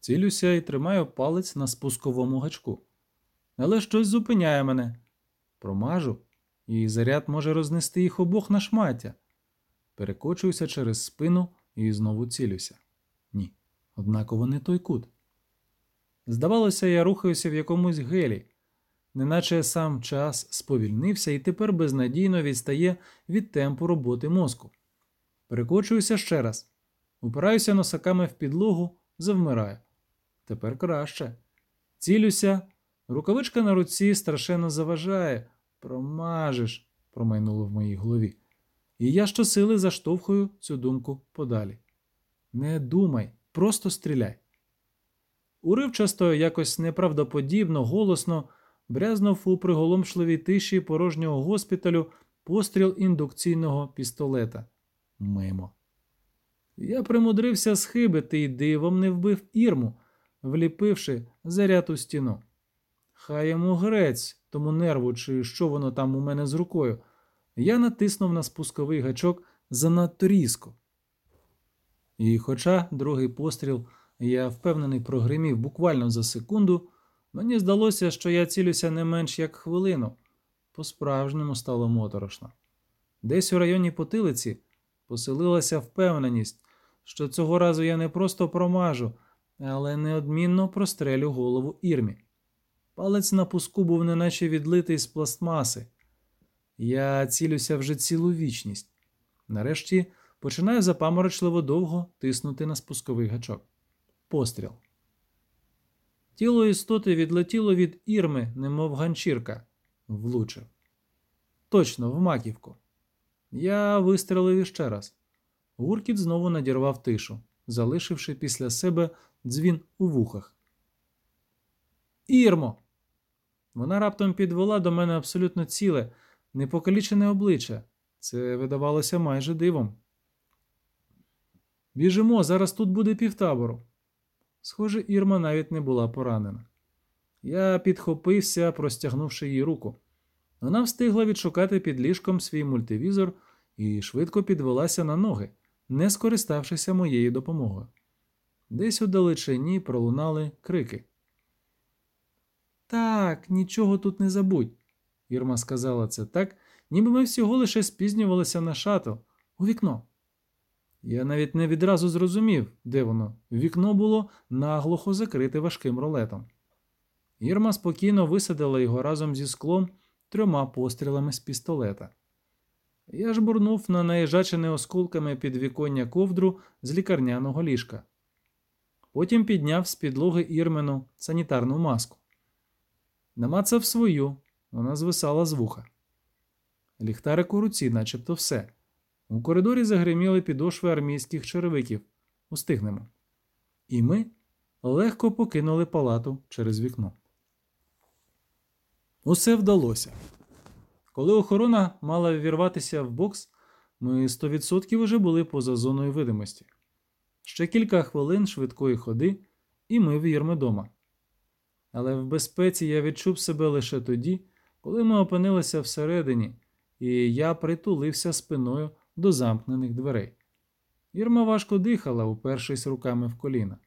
Цілюся і тримаю палець на спусковому гачку. Але щось зупиняє мене. Промажу, і заряд може рознести їх обох на шмаття. Перекочуюся через спину і знову цілюся. Ні, однаково не той кут. Здавалося, я рухаюся в якомусь гелі, неначе сам час сповільнився і тепер безнадійно відстає від темпу роботи мозку. Перекочуюся ще раз, упираюся носаками в підлогу, завмираю. Тепер краще. Цілюся, рукавичка на руці страшенно заважає. Промажеш, промайнуло в моїй голові. І я щосили заштовхую цю думку подалі. Не думай, просто стріляй. Уривчасто, якось неправдоподібно, голосно брязнув у приголомшливій тиші порожнього госпіталю постріл індукційного пістолета. Мимо. Я примудрився схибити і дивом не вбив ірму, вліпивши заряд у стіну. Хай йому грець, тому нерву, чи що воно там у мене з рукою. Я натиснув на спусковий гачок занадто різко. І, хоча другий постріл, я впевнений, прогримів буквально за секунду, мені здалося, що я цілюся не менш як хвилину. По-справжньому стало моторошно. Десь у районі потилиці поселилася впевненість, що цього разу я не просто промажу, але неодмінно прострелю голову ірмі. Палець на пуску був неначе відлитий з пластмаси. Я цілюся вже цілу вічність. Нарешті починаю запаморочливо довго тиснути на спусковий гачок. Постріл. Тіло істоти відлетіло від ірми, немов ганчірка, влучив. Точно, в маківку. Я вистрелив іще раз. Гуркіт знову надірвав тишу, залишивши після себе дзвін у вухах. Ірмо! Вона раптом підвела до мене абсолютно ціле, непокалічене обличчя. Це видавалося майже дивом. Біжимо, зараз тут буде півтабору. Схоже, Ірма навіть не була поранена. Я підхопився, простягнувши їй руку. Вона встигла відшукати під ліжком свій мультивізор і швидко підвелася на ноги, не скориставшися моєю допомогою. Десь у далечині пролунали крики. Так, нічого тут не забудь, Ірма сказала це так, ніби ми всього лише спізнювалися на шатл у вікно. Я навіть не відразу зрозумів, де воно. Вікно було наглухо закрите важким ролетом. Ірма спокійно висадила його разом зі склом трьома пострілами з пістолета. Я ж бурнув на наїжачене осколками підвіконня ковдру з лікарняного ліжка. Потім підняв з підлоги Ірмену санітарну маску. Намацав свою, вона звисала з вуха. Ліхтарик у руці, начебто все. У коридорі загриміли підошви армійських черевиків. Устигнемо. І ми легко покинули палату через вікно. Усе вдалося. Коли охорона мала ввірватися в бокс, ми 100% уже були поза зоною видимості. Ще кілька хвилин швидкої ходи, і ми вірми дома. Але в безпеці я відчув себе лише тоді, коли ми опинилися всередині, і я притулився спиною до замкнених дверей. Ірма важко дихала, упершись руками в коліна.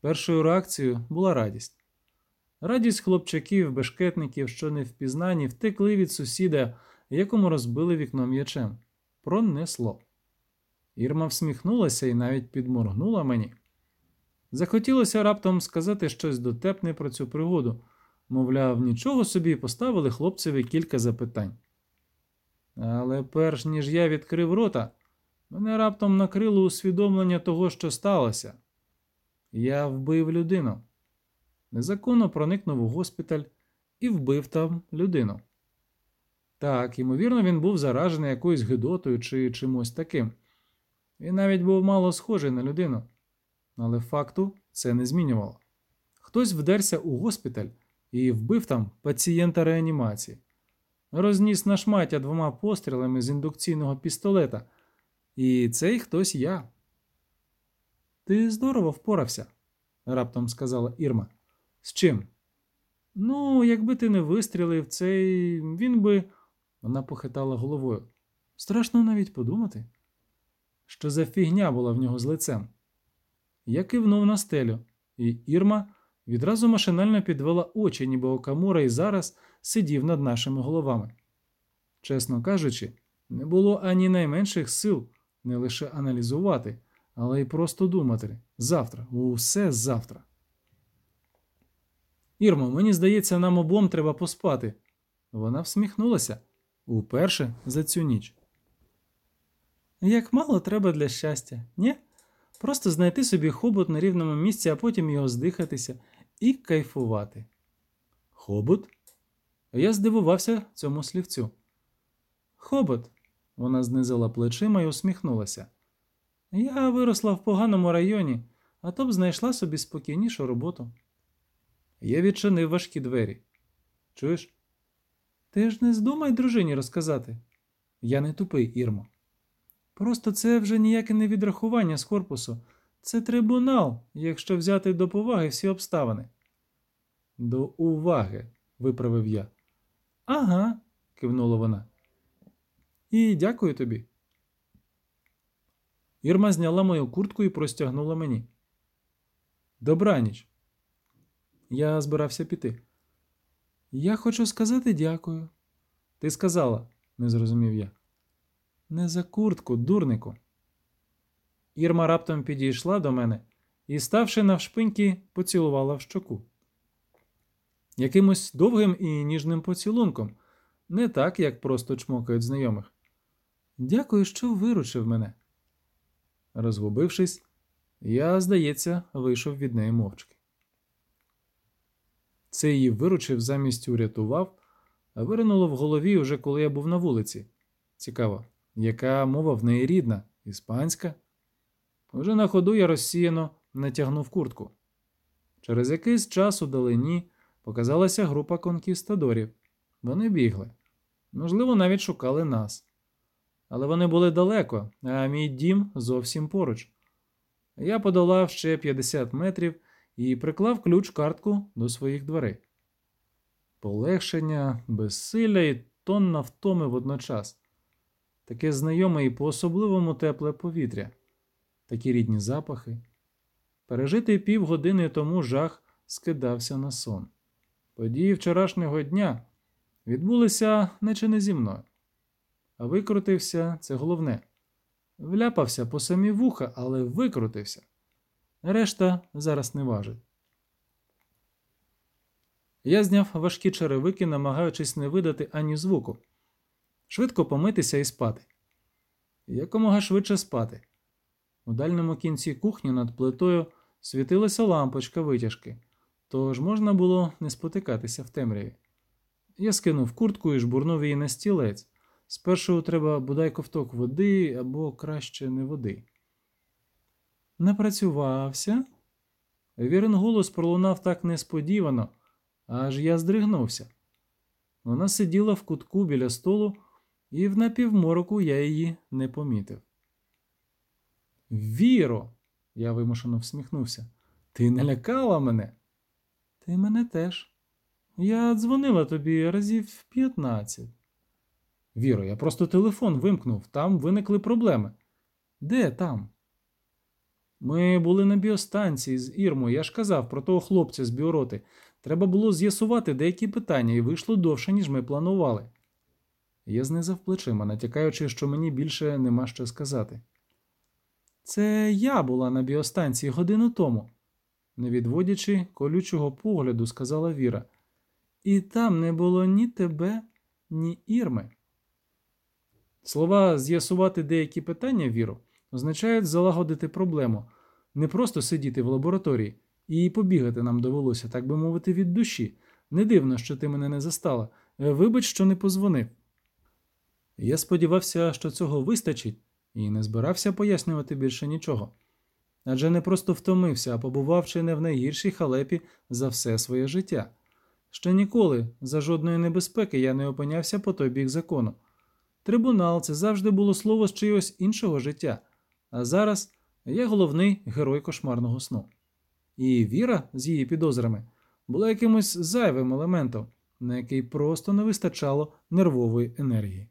Першою реакцією була радість. Радість хлопчаків, бешкетників, що не впізнані, втекли від сусіда, якому розбили вікно м'ячем. Пронесло. Ірма всміхнулася і навіть підморгнула мені. Захотілося раптом сказати щось дотепне про цю пригоду, мовляв, нічого собі поставили хлопцеві кілька запитань. Але перш ніж я відкрив рота, мене раптом накрило усвідомлення того, що сталося. Я вбив людину. Незаконно проникнув у госпіталь і вбив там людину. Так, ймовірно, він був заражений якоюсь гидотою чи чимось таким. Він навіть був мало схожий на людину. Але факту це не змінювало. Хтось вдерся у госпіталь і вбив там пацієнта реанімації розніс на шмаття двома пострілами з індукційного пістолета. І цей хтось я. Ти здорово впорався, раптом сказала Ірма. З чим? Ну, якби ти не вистрілив, цей він би. Вона похитала головою. Страшно навіть подумати, що за фігня була в нього з лицем. Я кивнув на стелю, і Ірма відразу машинально підвела очі, ніби Окамура і зараз сидів над нашими головами. Чесно кажучи, не було ані найменших сил не лише аналізувати, але й просто думати завтра, усе завтра. Ірмо, мені здається, нам обом треба поспати. Вона всміхнулася уперше за цю ніч. Як мало треба для щастя, ні? Просто знайти собі хобот на рівному місці, а потім його здихатися і кайфувати. Хобот? Я здивувався цьому слівцю. Хобот, вона знизила плечима і усміхнулася. Я виросла в поганому районі, а то б знайшла собі спокійнішу роботу. Я відчинив важкі двері. Чуєш? Ти ж не здумай дружині розказати. Я не тупий, Ірмо. Просто це вже ніяке не відрахування з корпусу. Це трибунал, якщо взяти до поваги всі обставини. До уваги, виправив я. Ага, кивнула вона. І дякую тобі. Ірма зняла мою куртку і простягнула мені. Добраніч. Я збирався піти. Я хочу сказати дякую. Ти сказала, не зрозумів я. Не за куртку, дурнику. Ірма раптом підійшла до мене і, ставши навшпиньки, поцілувала в щоку. Якимось довгим і ніжним поцілунком, не так, як просто чмокають знайомих. Дякую, що виручив мене. Розгубившись, я, здається, вийшов від неї мовчки. Це її виручив замість урятував, а виринуло в голові уже коли я був на вулиці. Цікаво, яка мова в неї рідна, іспанська? Уже на ходу я розсіяно натягнув куртку. Через якийсь час у далині показалася група конкістадорів. Вони бігли. Можливо, навіть шукали нас. Але вони були далеко, а мій дім зовсім поруч. Я подолав ще 50 метрів і приклав ключ картку до своїх дверей. Полегшення, безсилля і тонна втоми водночас. Таке знайоме і по-особливому тепле повітря, такі рідні запахи. Пережитий півгодини тому жах скидався на сон. Події вчорашнього дня відбулися наче не зі мною. А викрутився це головне. Вляпався по самі вуха, але викрутився. Решта зараз не важить. Я зняв важкі черевики, намагаючись не видати ані звуку. Швидко помитися і спати. Якомога швидше спати. У дальньому кінці кухні над плитою світилася лампочка витяжки, тож можна було не спотикатися в темряві. Я скинув куртку і жбурнув її на стілець. Спершу треба бодай ковток води або краще не води. Напрацювався. Вірен голос пролунав так несподівано, аж я здригнувся. Вона сиділа в кутку біля столу, і в напівмороку я її не помітив. Віро, я вимушено всміхнувся. Ти не лякала мене? Ти мене теж. Я дзвонила тобі разів п'ятнадцять. Віро, я просто телефон вимкнув, там виникли проблеми. Де там? Ми були на біостанції з Ірмою, я ж казав про того хлопця з біороти. Треба було з'ясувати деякі питання, і вийшло довше, ніж ми планували. Я знизав плечима, натякаючи, що мені більше нема що сказати. Це я була на біостанції годину тому, не відводячи колючого погляду, сказала Віра. І там не було ні тебе, ні Ірми. Слова з'ясувати деякі питання, Віро, означають залагодити проблему, не просто сидіти в лабораторії і побігати нам довелося, так би мовити, від душі. Не дивно, що ти мене не застала. Вибач, що не позвонив. Я сподівався, що цього вистачить, і не збирався пояснювати більше нічого. Адже не просто втомився, а побував чи не в найгіршій халепі за все своє життя. Ще ніколи за жодної небезпеки я не опинявся по той бік закону. Трибунал це завжди було слово з чогось іншого життя, а зараз я головний герой кошмарного сну. І віра з її підозрами була якимось зайвим елементом, на який просто не вистачало нервової енергії.